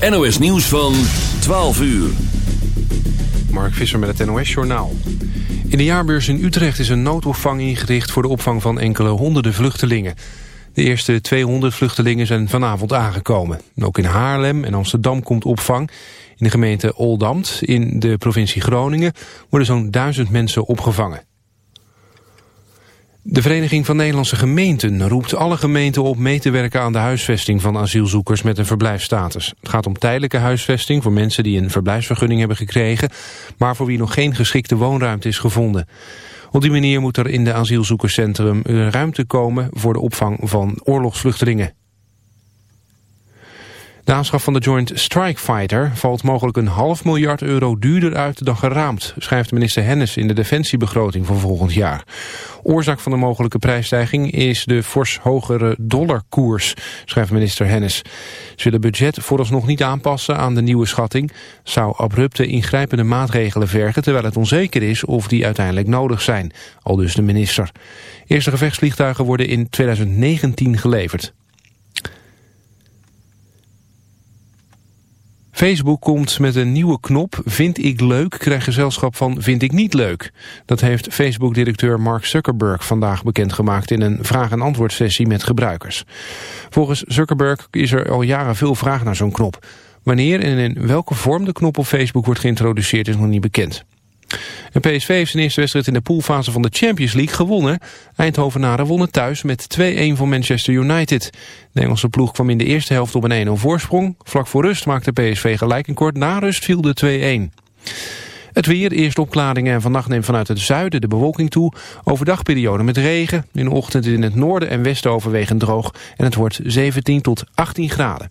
NOS nieuws van 12 uur. Mark Visser met het NOS Journaal. In de jaarbeurs in Utrecht is een noodopvang ingericht... voor de opvang van enkele honderden vluchtelingen. De eerste 200 vluchtelingen zijn vanavond aangekomen. Ook in Haarlem en Amsterdam komt opvang. In de gemeente Oldambt in de provincie Groningen... worden zo'n duizend mensen opgevangen. De Vereniging van Nederlandse Gemeenten roept alle gemeenten op mee te werken aan de huisvesting van asielzoekers met een verblijfsstatus. Het gaat om tijdelijke huisvesting voor mensen die een verblijfsvergunning hebben gekregen, maar voor wie nog geen geschikte woonruimte is gevonden. Op die manier moet er in de asielzoekerscentrum ruimte komen voor de opvang van oorlogsvluchtelingen. De aanschaf van de Joint Strike Fighter valt mogelijk een half miljard euro duurder uit dan geraamd, schrijft minister Hennis in de defensiebegroting voor volgend jaar. Oorzaak van de mogelijke prijsstijging is de fors hogere dollarkoers, schrijft minister Hennis. Ze willen budget vooralsnog niet aanpassen aan de nieuwe schatting, zou abrupte ingrijpende maatregelen vergen terwijl het onzeker is of die uiteindelijk nodig zijn, al dus de minister. Eerste gevechtsvliegtuigen worden in 2019 geleverd. Facebook komt met een nieuwe knop Vind ik leuk, krijg gezelschap van Vind ik niet leuk. Dat heeft Facebook-directeur Mark Zuckerberg vandaag bekendgemaakt in een vraag- en antwoord sessie met gebruikers. Volgens Zuckerberg is er al jaren veel vraag naar zo'n knop. Wanneer en in welke vorm de knop op Facebook wordt geïntroduceerd is nog niet bekend. En PSV heeft zijn eerste wedstrijd in de poolfase van de Champions League gewonnen. Eindhovenaren wonnen thuis met 2-1 van Manchester United. De Engelse ploeg kwam in de eerste helft op een 1-0 voorsprong. Vlak voor rust maakte PSV gelijk en kort na rust viel de 2-1. Het weer, eerst opklaringen en vannacht neemt vanuit het zuiden de bewolking toe. Overdagperiode met regen. In de ochtend in het noorden en westen overwegend droog. En het wordt 17 tot 18 graden.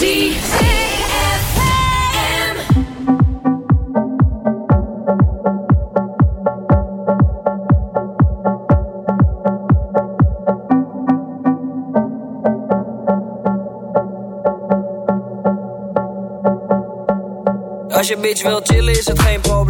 Als je bitch wil chillen is het geen probleem.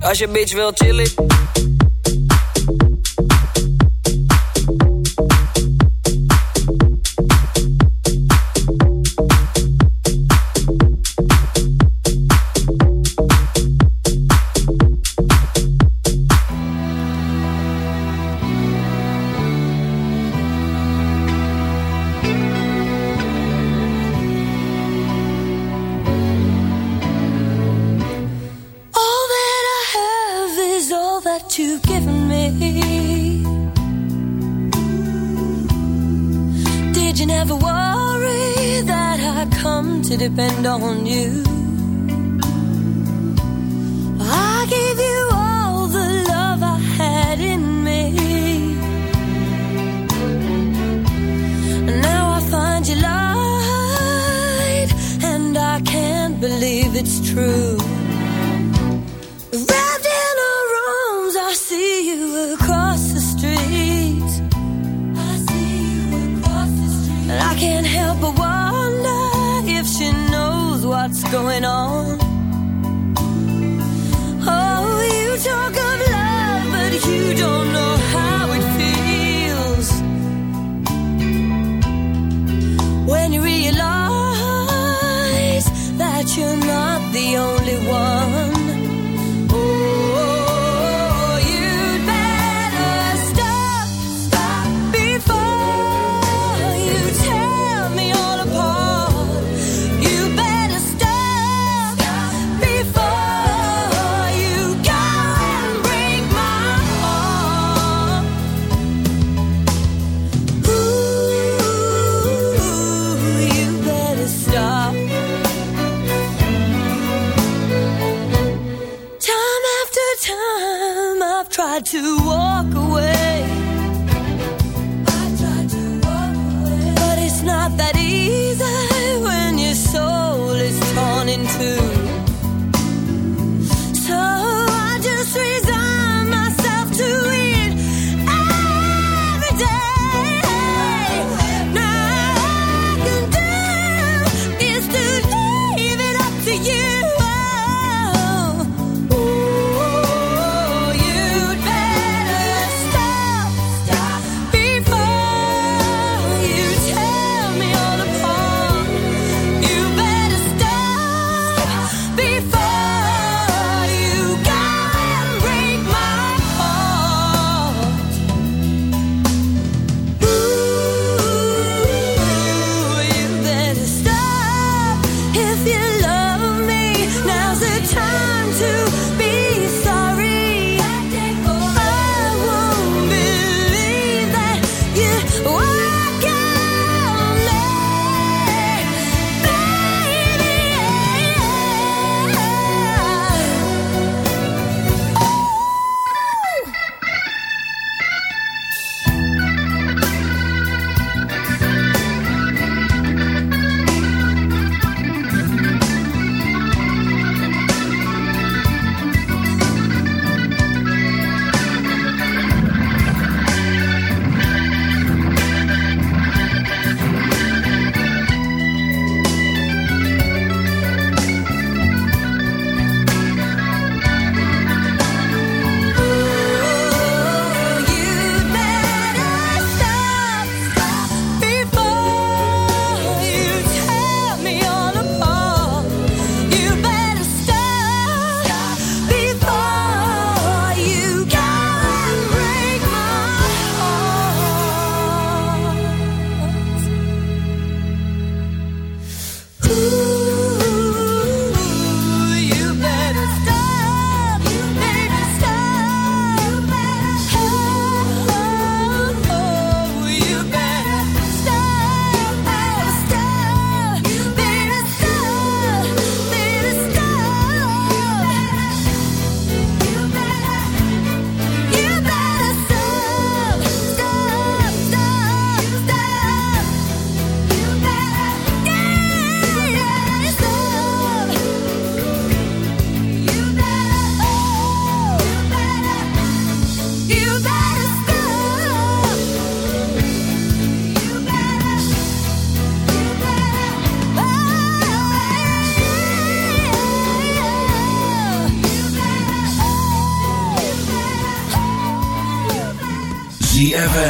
Als je bitch wil chillen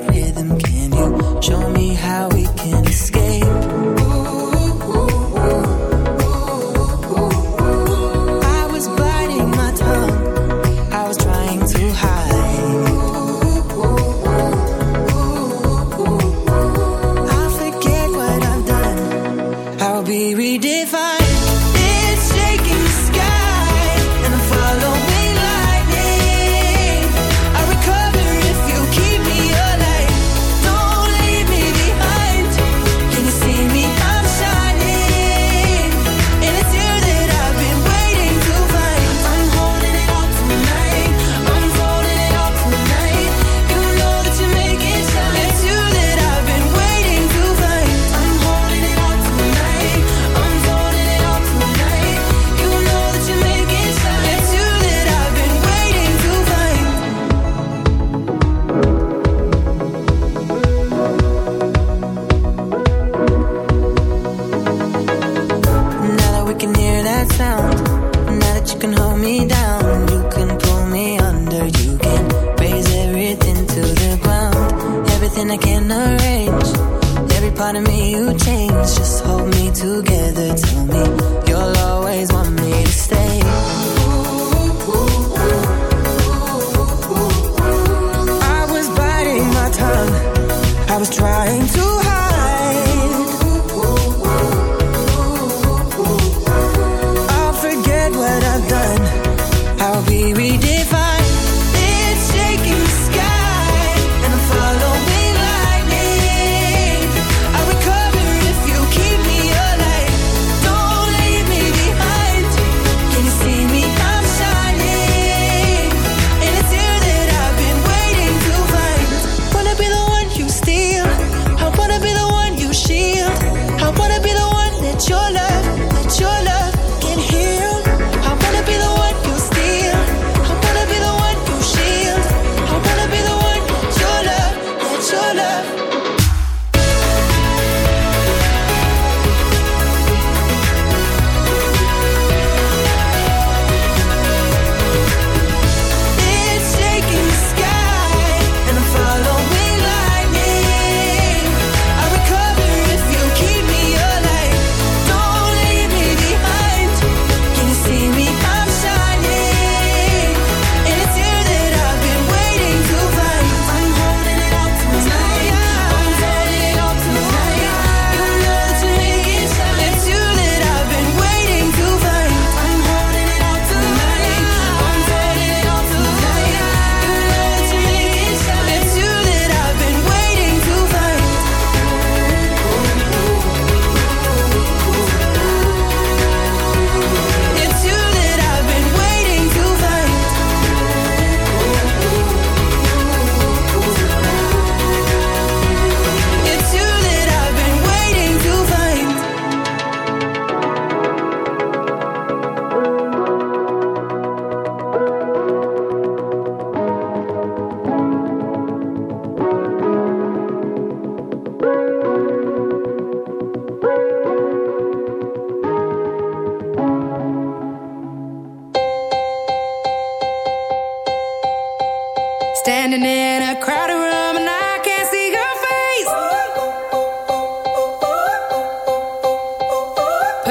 That rhythm?